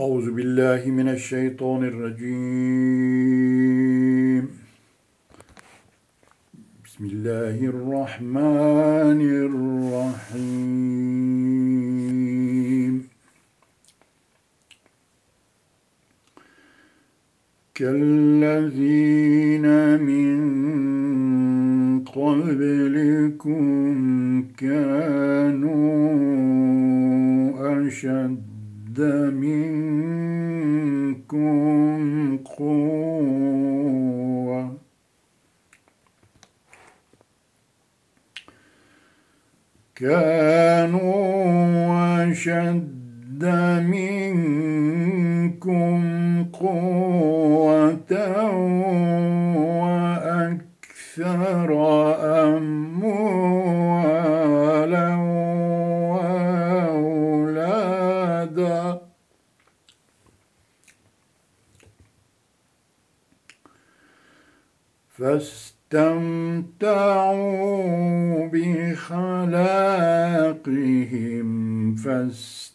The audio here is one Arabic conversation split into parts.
أعوذ بالله من الشيطان الرجيم. بسم الله الرحمن الرحيم. منكم قوة. كانوا أشد منكم قوة. فاستمتعوا بخلاقهم فاستمتعتم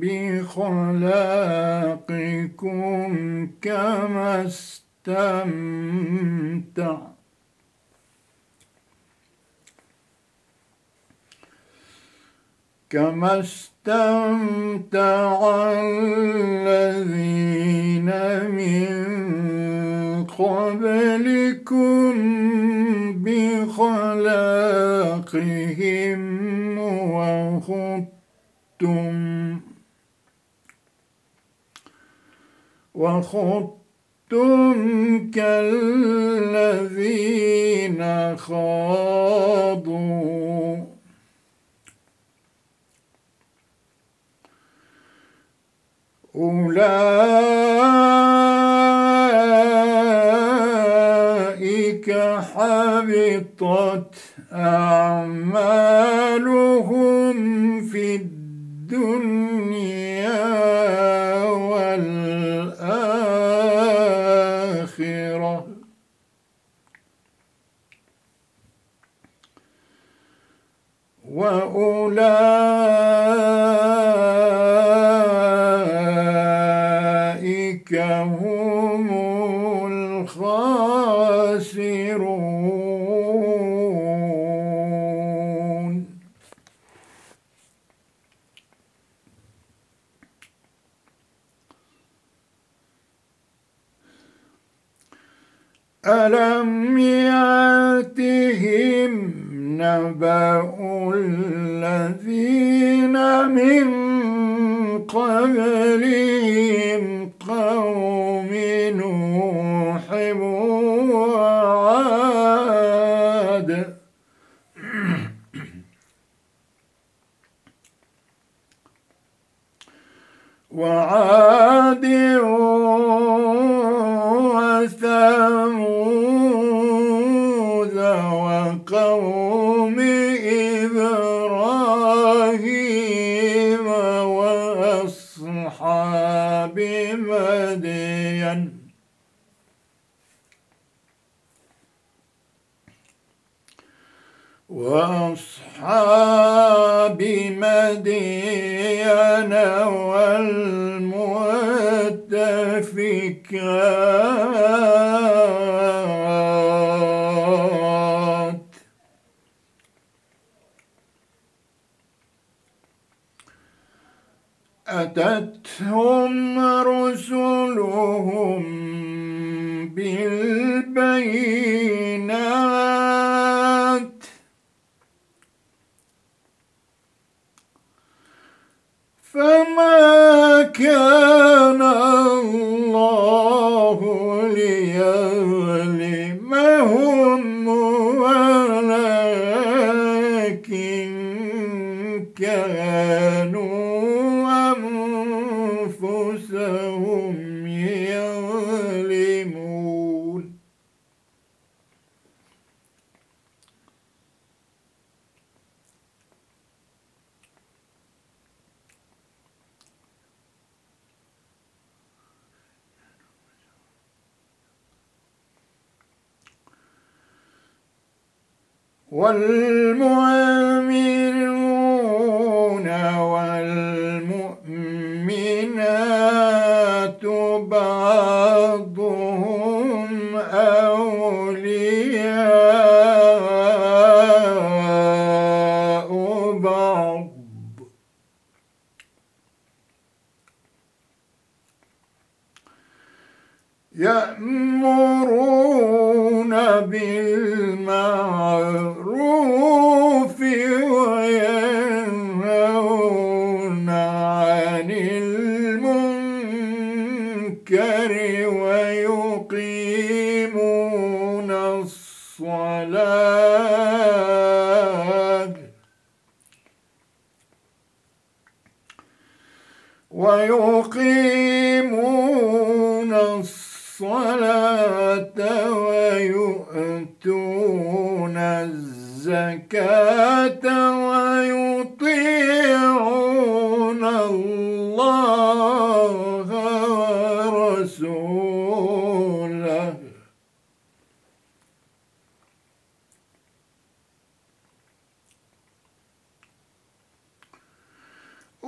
بخلاقكم كما استمتع. كما استمتع الذين من قبلكم بخلاقهم وخدتم وخدتم كالذين خاضوا أولئك حبطت أعمالهم في الدنيا كانوا أنفسهم يظلمون. والمؤمنون المنكر ويقيمون الصلاة. ويقيمون الصلاة ويؤتون الزكاة ويطيعون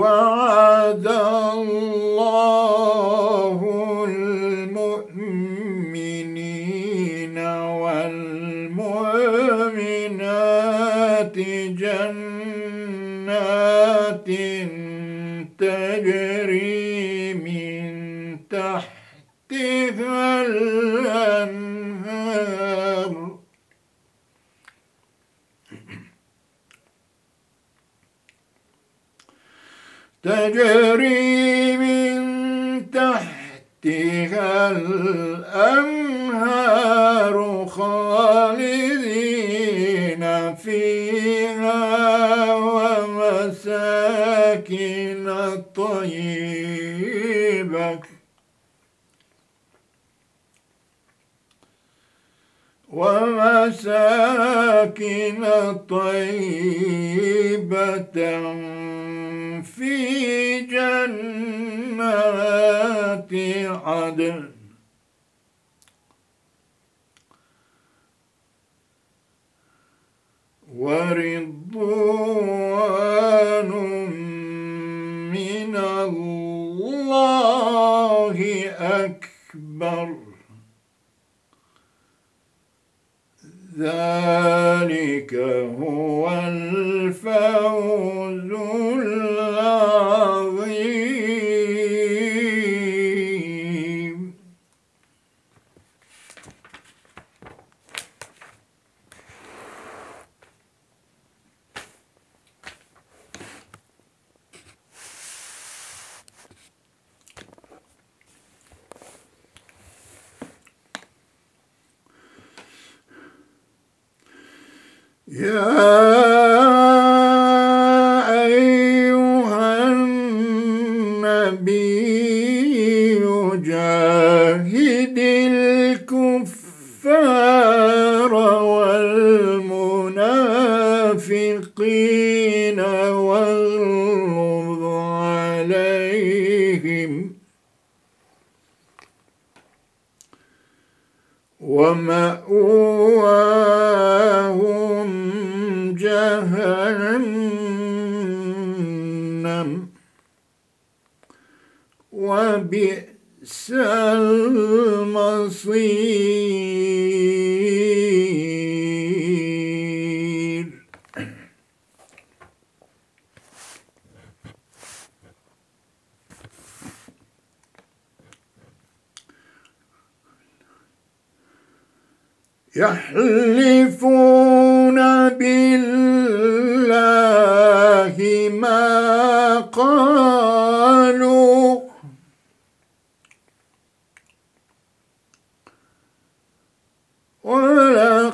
وعد تجري من تحتها الأنهار خالدين فيها ومساكن طيبة. ومساكن طيبة جنات عدن ورضوان من الله أكبر. ذلك هو الفوز العظيم. يا أيها النبي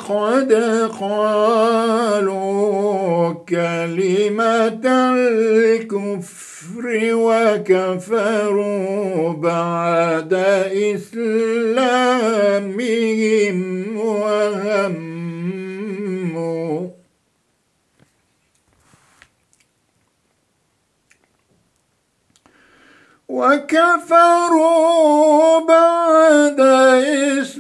قد قالوا كلمة الكفر وكفروا بعد إسلامهم وهموا وكفروا بعد إسلامهم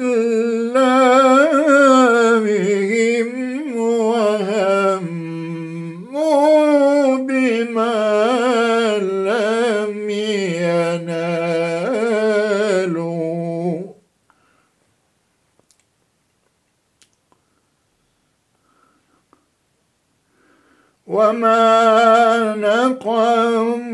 وما نقموا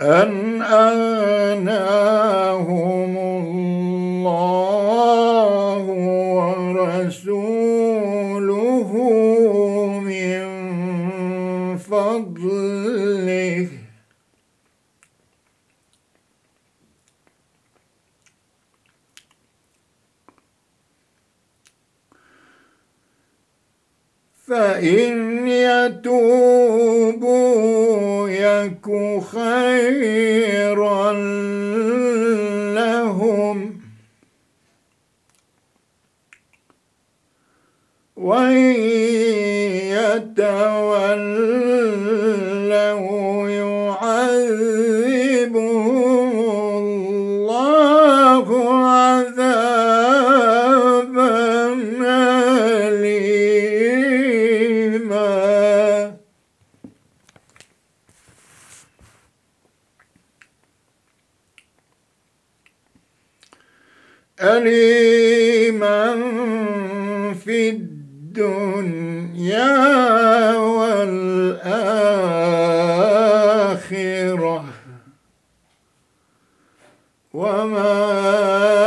أن أغناهم الله ورسوله من فضله. فإن يتوبوا خيرا لهم. وإن يتولوا أليما في الدنيا والآخرة وما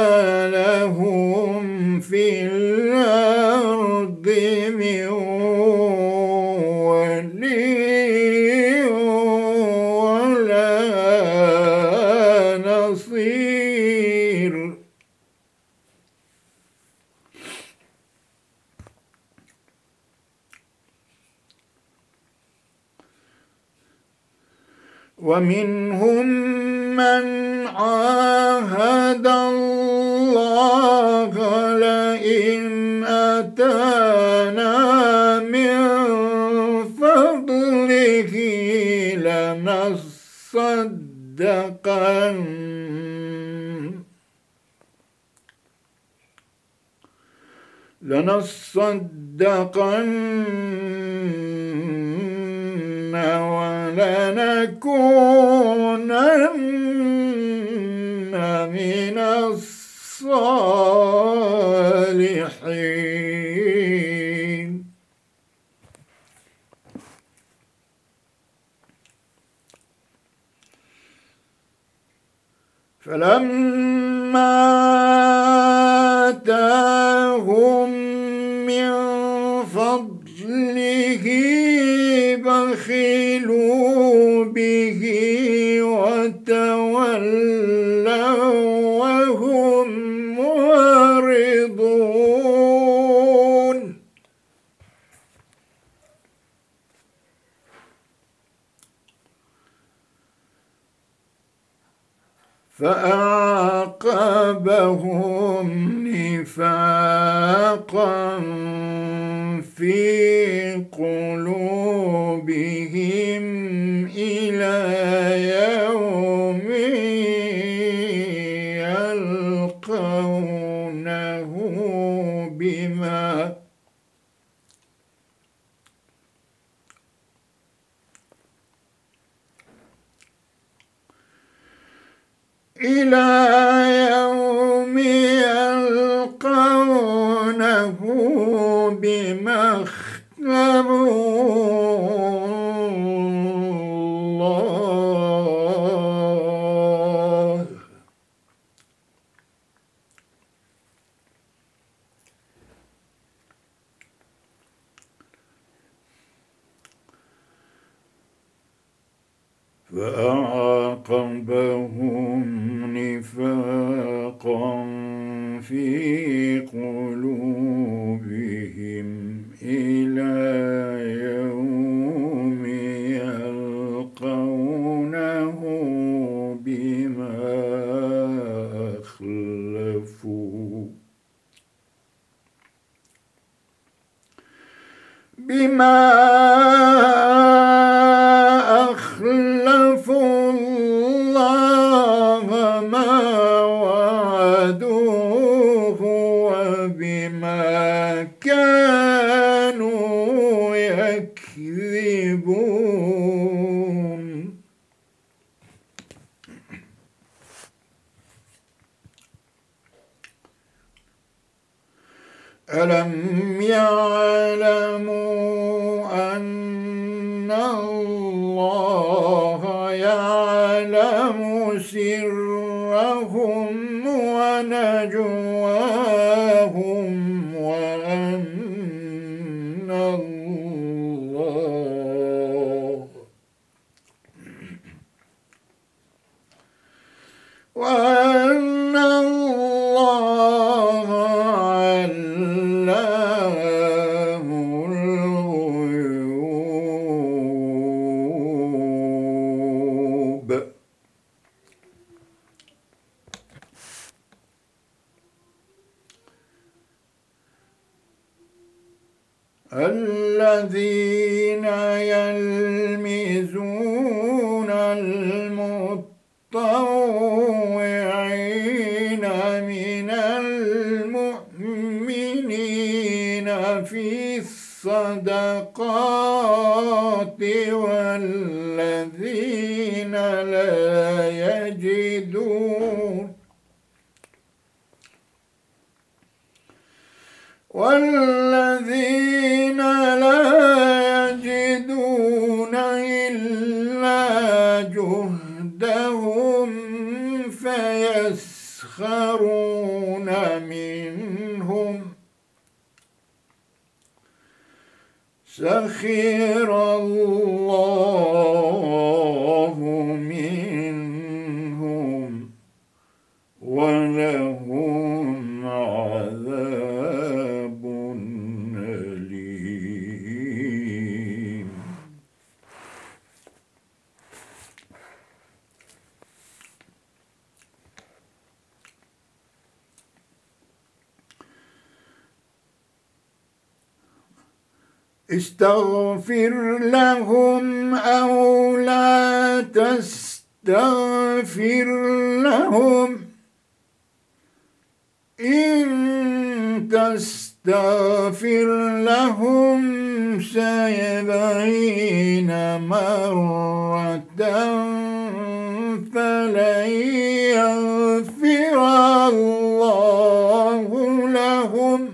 ومنهم من عاهد الله لئن أتانا من فضله لنصدقن لنصدقن ولنكونن من الصالحين. فلما وتولوا وهم معرضون. فأعقبهم نفاقا في قلوبهم. خلفوا بما الذين يلمزون المطوعين من المؤمنين في الصدقات والذين لا يجدون والذين فيسخرون منهم. سخر الله منهم ولهم عذاب أليم استغفر لهم أو لا تستغفر لهم. إن تستغفر لهم سبعين مرة فلن يغفر الله لهم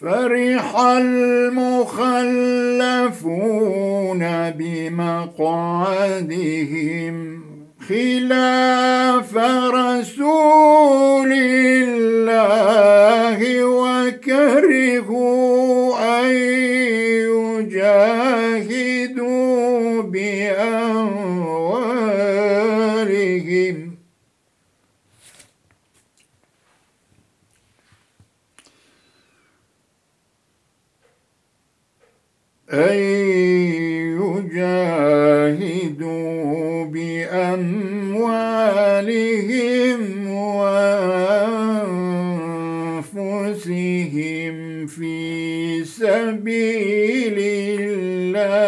فرح المخلفون بمقعدهم خلاف رسول الله وكرهوا أن يجاهدوا بأموالهم أن يجاهدوا بأموالهم وأنفسهم في سبيل الله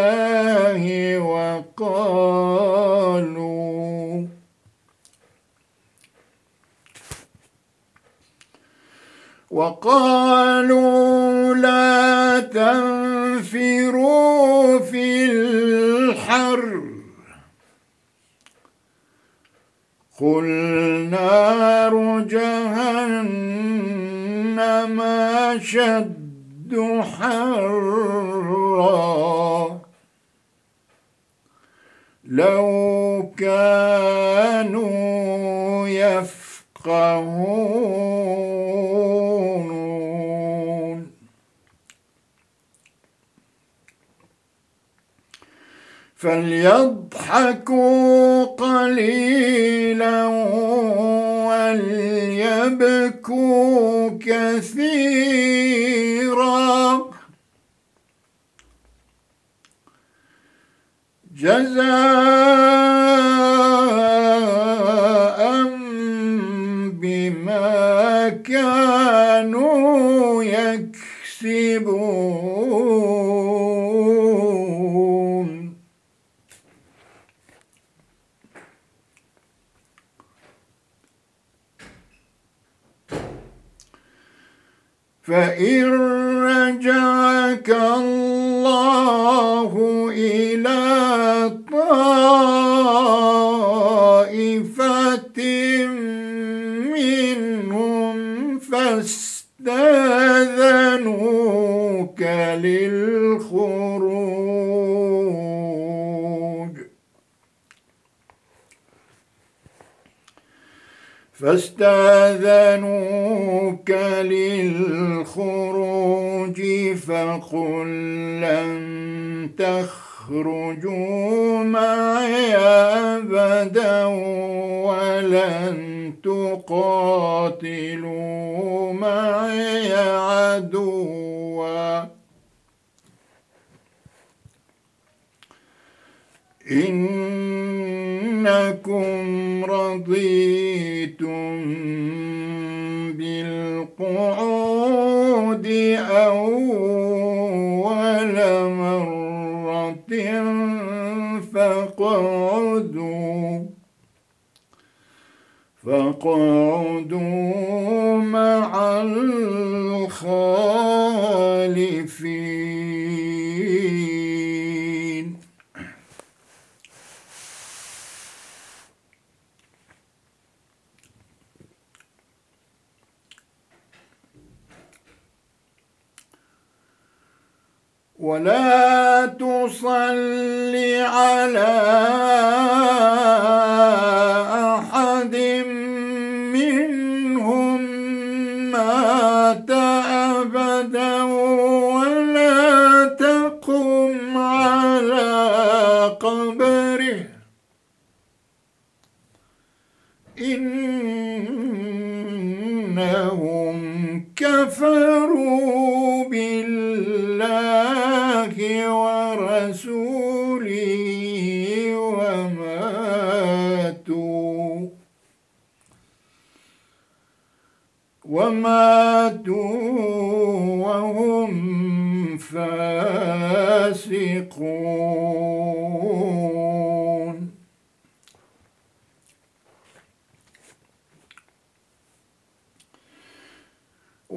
وقالوا وقالوا قل نار جهنم شد حرا. لو كانوا يفقهون فليضحكوا قليلا وليبكوا كثيرا. جزاء بما كانوا فإن رجعك الله إلى طائفة منهم فاستاذنوك للخروج فاستاذنوك للخروج فقل لن تخرجوا معي أبدا ولن تقاتلوا معي عدوا. إنكم رضيتم بالقعود أول مرة فاقعدوا فاقعدوا مع الخالفين ولا تصل على أحد منهم مات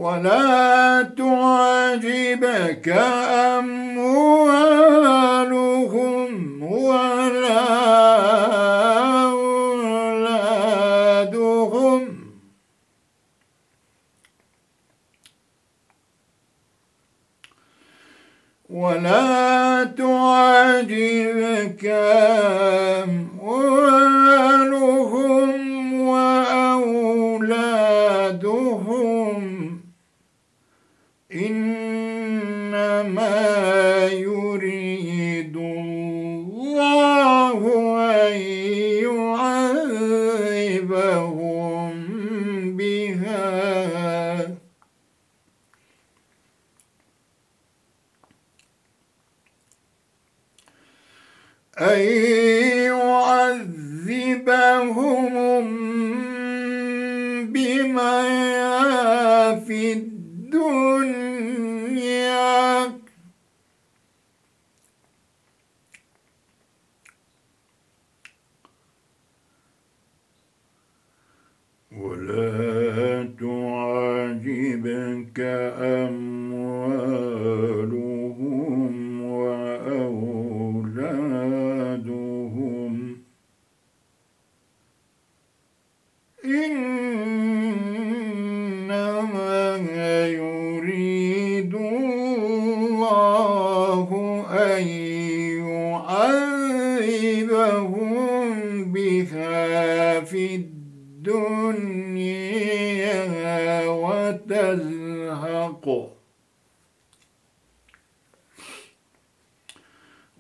ولا تعجبك أموالهم ولا أولادهم. ولا تعجبك.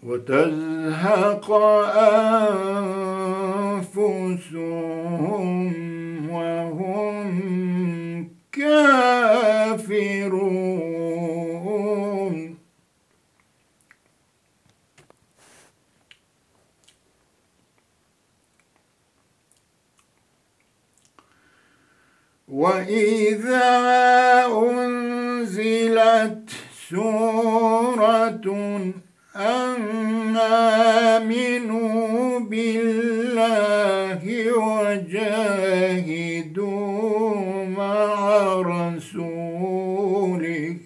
وتزهق أنفسهم وهم كافرون. وإذا أنزلت سورة آمنوا بالله وجاهدوا مع رسوله.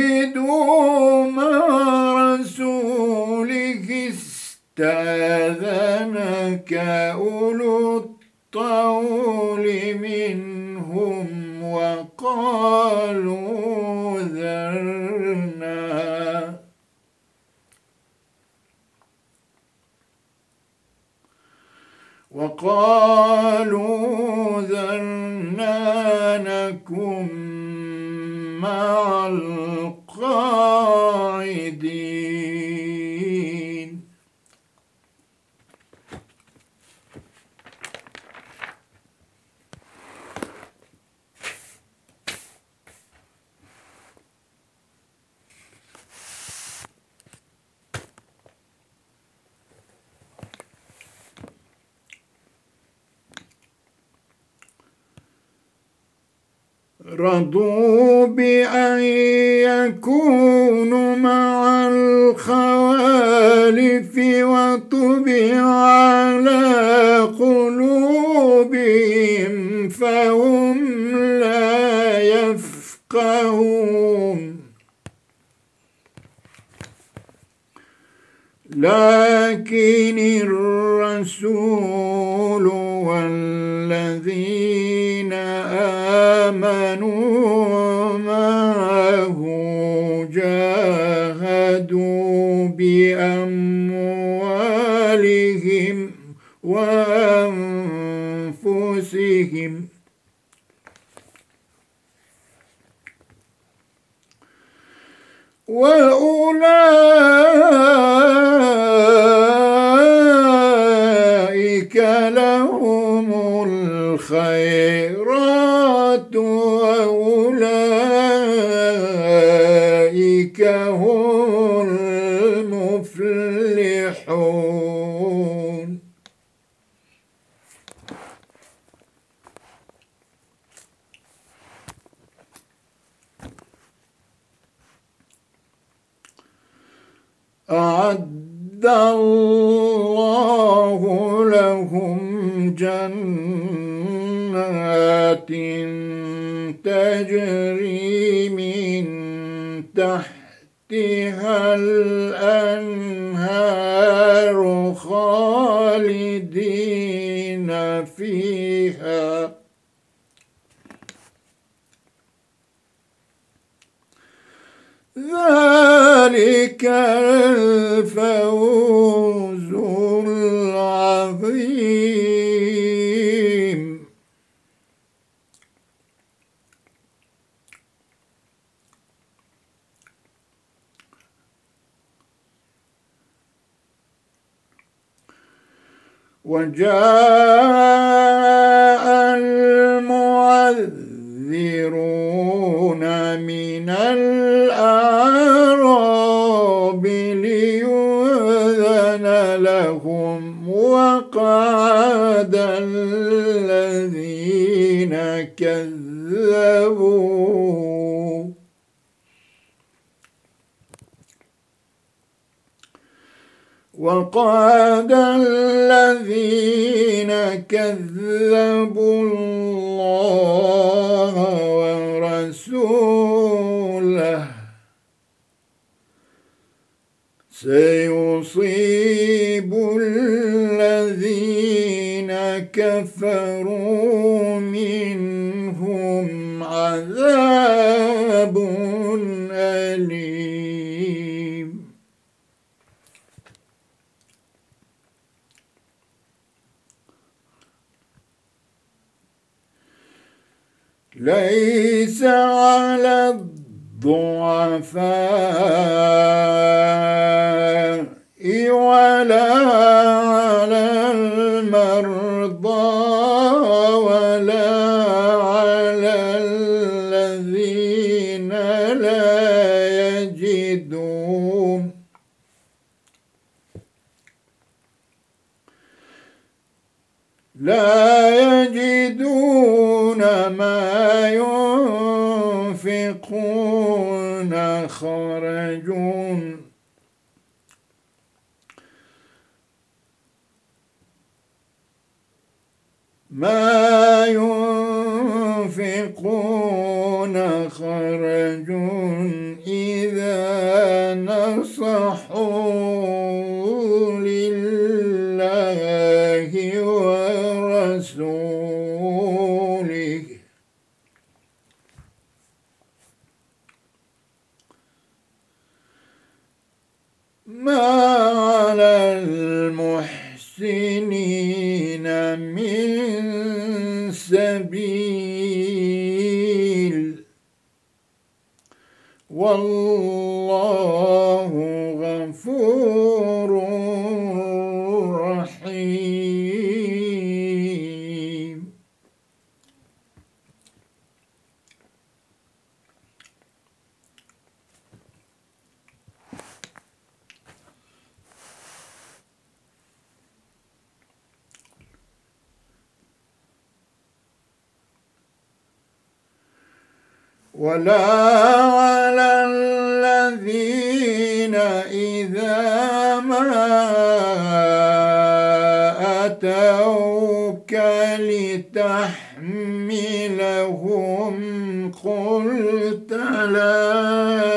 وجاهدوا مع رسوله استأذنك أولو الطول منهم وقالوا ذرنا وقالوا رضوا بأن يكونوا مع الخوالف وطبع على قلوبهم فهم لا يفقهون. لكن الرسول بأموالهم وأنفسهم. وأولئك لهم الخيرات وأولئك هم أعد الله لهم جنات تجري من تحتها الأنهار خالدين فيها ذلك الفوز العظيم. وجاء لهم وقعد الذين كذبوا. وقعد الذين كذبوا الله ورسوله سيصيب الذين كفروا منهم عذاب أليم. ليس على الضعفاء ولا على المرضى ولا على الذين لا يجدون. لا يجدون ما ينفقون خرجون ما ينفقون خرج إذا نصحوا ما على المحسنين من سبيل. والله ولا على الذين إذا ما أتوك لتحملهم قلت لا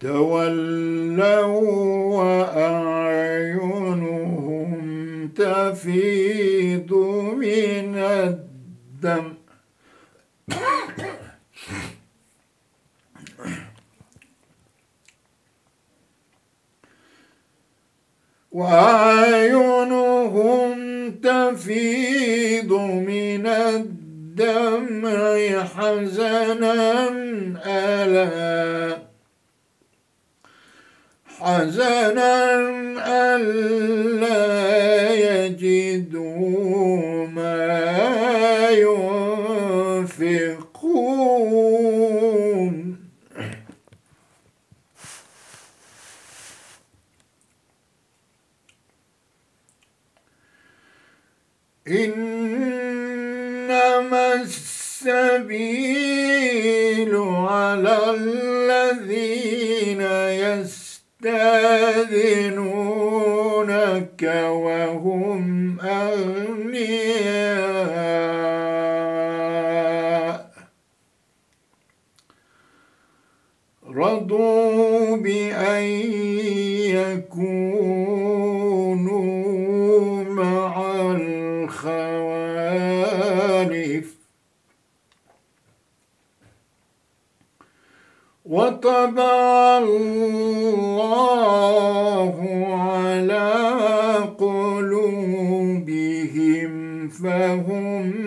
تولوا وأعينهم تفيض من الدم. وأعينهم تفيض من الدمع حزنا ألا حزنا ألا يجدوا ما ينفقون إنما السبيل على الذين يستأذنونك وهم أغنياء. رضوا وطبع الله على قلوبهم فهم